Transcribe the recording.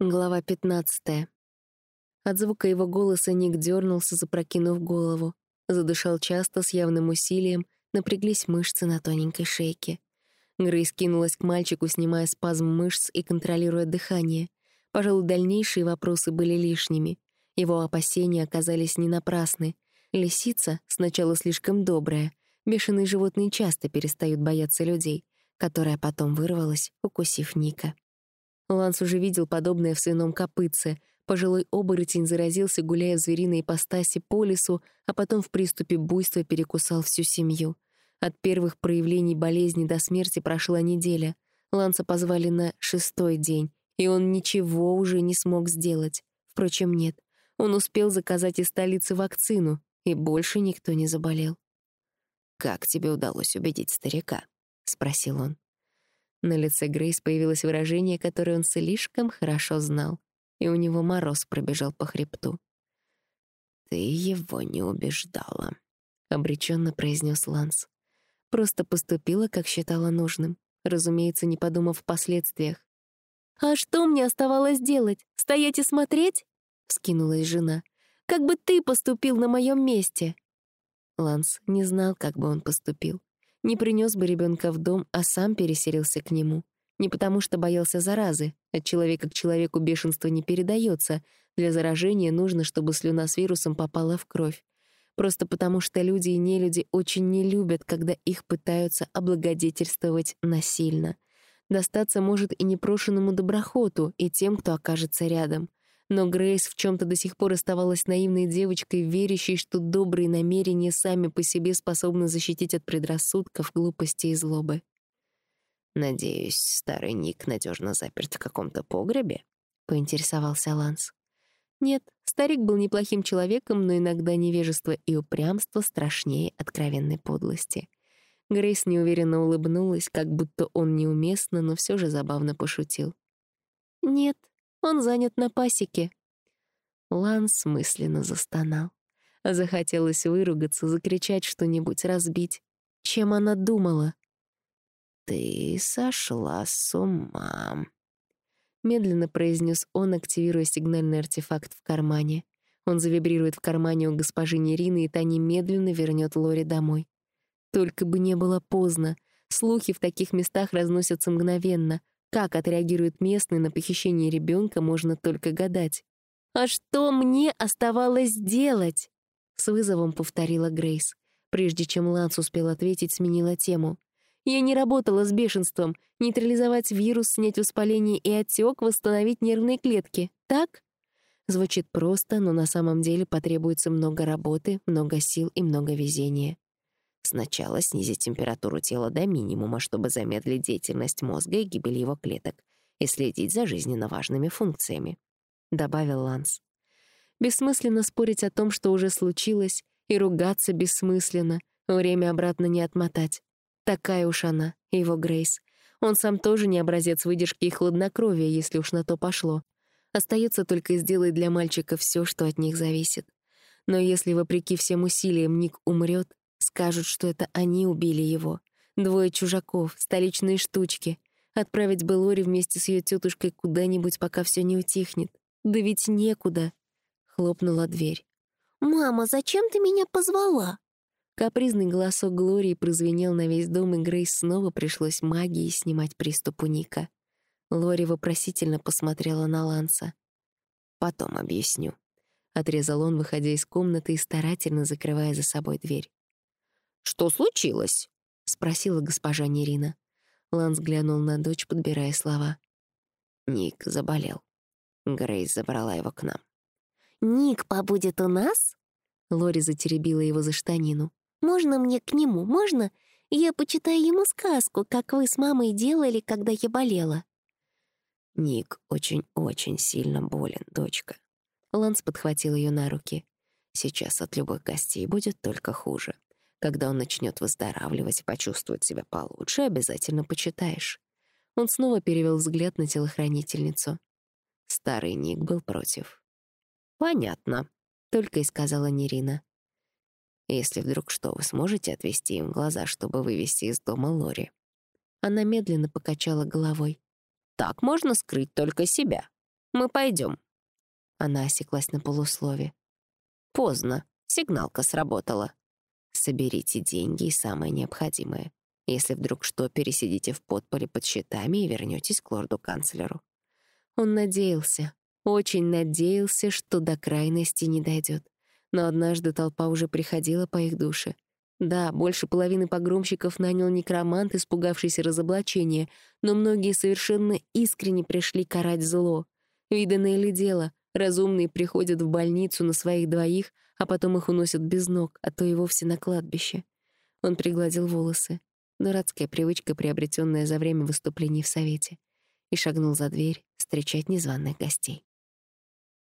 Глава 15. От звука его голоса Ник дернулся, запрокинув голову. Задышал часто, с явным усилием, напряглись мышцы на тоненькой шейке. Грейс кинулась к мальчику, снимая спазм мышц и контролируя дыхание. Пожалуй, дальнейшие вопросы были лишними. Его опасения оказались не напрасны. Лисица сначала слишком добрая. Бешеные животные часто перестают бояться людей, которая потом вырвалась, укусив Ника. Ланс уже видел подобное в свином копытце. Пожилой оборотень заразился, гуляя в звериной ипостаси по лесу, а потом в приступе буйства перекусал всю семью. От первых проявлений болезни до смерти прошла неделя. Ланса позвали на шестой день, и он ничего уже не смог сделать. Впрочем, нет. Он успел заказать из столицы вакцину, и больше никто не заболел. «Как тебе удалось убедить старика?» — спросил он. На лице Грейс появилось выражение, которое он слишком хорошо знал, и у него мороз пробежал по хребту. «Ты его не убеждала», — обреченно произнес Ланс. Просто поступила, как считала нужным, разумеется, не подумав о последствиях. «А что мне оставалось делать? Стоять и смотреть?» — вскинулась жена. «Как бы ты поступил на моем месте?» Ланс не знал, как бы он поступил не принес бы ребенка в дом, а сам переселился к нему. Не потому что боялся заразы. От человека к человеку бешенство не передается. Для заражения нужно, чтобы слюна с вирусом попала в кровь. Просто потому что люди и нелюди очень не любят, когда их пытаются облагодетельствовать насильно. Достаться может и непрошенному доброхоту, и тем, кто окажется рядом. Но Грейс в чем то до сих пор оставалась наивной девочкой, верящей, что добрые намерения сами по себе способны защитить от предрассудков, глупости и злобы. «Надеюсь, старый Ник надежно заперт в каком-то погребе?» — поинтересовался Ланс. Нет, старик был неплохим человеком, но иногда невежество и упрямство страшнее откровенной подлости. Грейс неуверенно улыбнулась, как будто он неуместно, но все же забавно пошутил. «Нет, он занят на пасеке». Ланс мысленно застонал. Захотелось выругаться, закричать что-нибудь, разбить. Чем она думала? «Ты сошла с ума», — медленно произнес он, активируя сигнальный артефакт в кармане. Он завибрирует в кармане у госпожи Нерины, и та немедленно вернет Лори домой. Только бы не было поздно. Слухи в таких местах разносятся мгновенно. Как отреагируют местные на похищение ребенка, можно только гадать. «А что мне оставалось делать?» С вызовом повторила Грейс. Прежде чем Ланс успел ответить, сменила тему. «Я не работала с бешенством. Нейтрализовать вирус, снять воспаление и отек, восстановить нервные клетки. Так?» Звучит просто, но на самом деле потребуется много работы, много сил и много везения. Сначала снизить температуру тела до минимума, чтобы замедлить деятельность мозга и гибель его клеток, и следить за жизненно важными функциями», — добавил Ланс. «Бессмысленно спорить о том, что уже случилось, и ругаться бессмысленно, время обратно не отмотать. Такая уж она, его Грейс. Он сам тоже не образец выдержки и хладнокровия, если уж на то пошло. Остается только сделать для мальчика все, что от них зависит. Но если, вопреки всем усилиям, Ник умрет, Скажут, что это они убили его. Двое чужаков, столичные штучки. Отправить бы Лори вместе с ее тетушкой куда-нибудь, пока все не утихнет. Да ведь некуда. Хлопнула дверь. «Мама, зачем ты меня позвала?» Капризный голосок Глории прозвенел на весь дом, и Грейс снова пришлось магией снимать приступ у Ника. Лори вопросительно посмотрела на Ланса. «Потом объясню», — отрезал он, выходя из комнаты и старательно закрывая за собой дверь. «Что случилось?» — спросила госпожа Нерина. Ланс глянул на дочь, подбирая слова. Ник заболел. Грейс забрала его к нам. «Ник побудет у нас?» Лори затеребила его за штанину. «Можно мне к нему? Можно? Я почитаю ему сказку, как вы с мамой делали, когда я болела». «Ник очень-очень сильно болен, дочка». Ланс подхватил ее на руки. «Сейчас от любых гостей будет только хуже. Когда он начнет выздоравливать и почувствует себя получше, обязательно почитаешь». Он снова перевел взгляд на телохранительницу. Старый Ник был против. «Понятно», — только и сказала Нерина. «Если вдруг что, вы сможете отвести им глаза, чтобы вывести из дома Лори?» Она медленно покачала головой. «Так можно скрыть только себя». Мы пойдем. Она осеклась на полуслове. Поздно. Сигналка сработала. Соберите деньги и самое необходимое. Если вдруг что, пересидите в подполе под щитами и вернетесь к лорду-канцлеру. Он надеялся, очень надеялся, что до крайности не дойдет. Но однажды толпа уже приходила по их душе. Да, больше половины погромщиков нанял некромант, испугавшийся разоблачения, но многие совершенно искренне пришли карать зло. Виданное ли дело, разумные приходят в больницу на своих двоих, а потом их уносят без ног, а то и вовсе на кладбище. Он пригладил волосы. Дурацкая привычка, приобретенная за время выступлений в Совете. И шагнул за дверь встречать незваных гостей.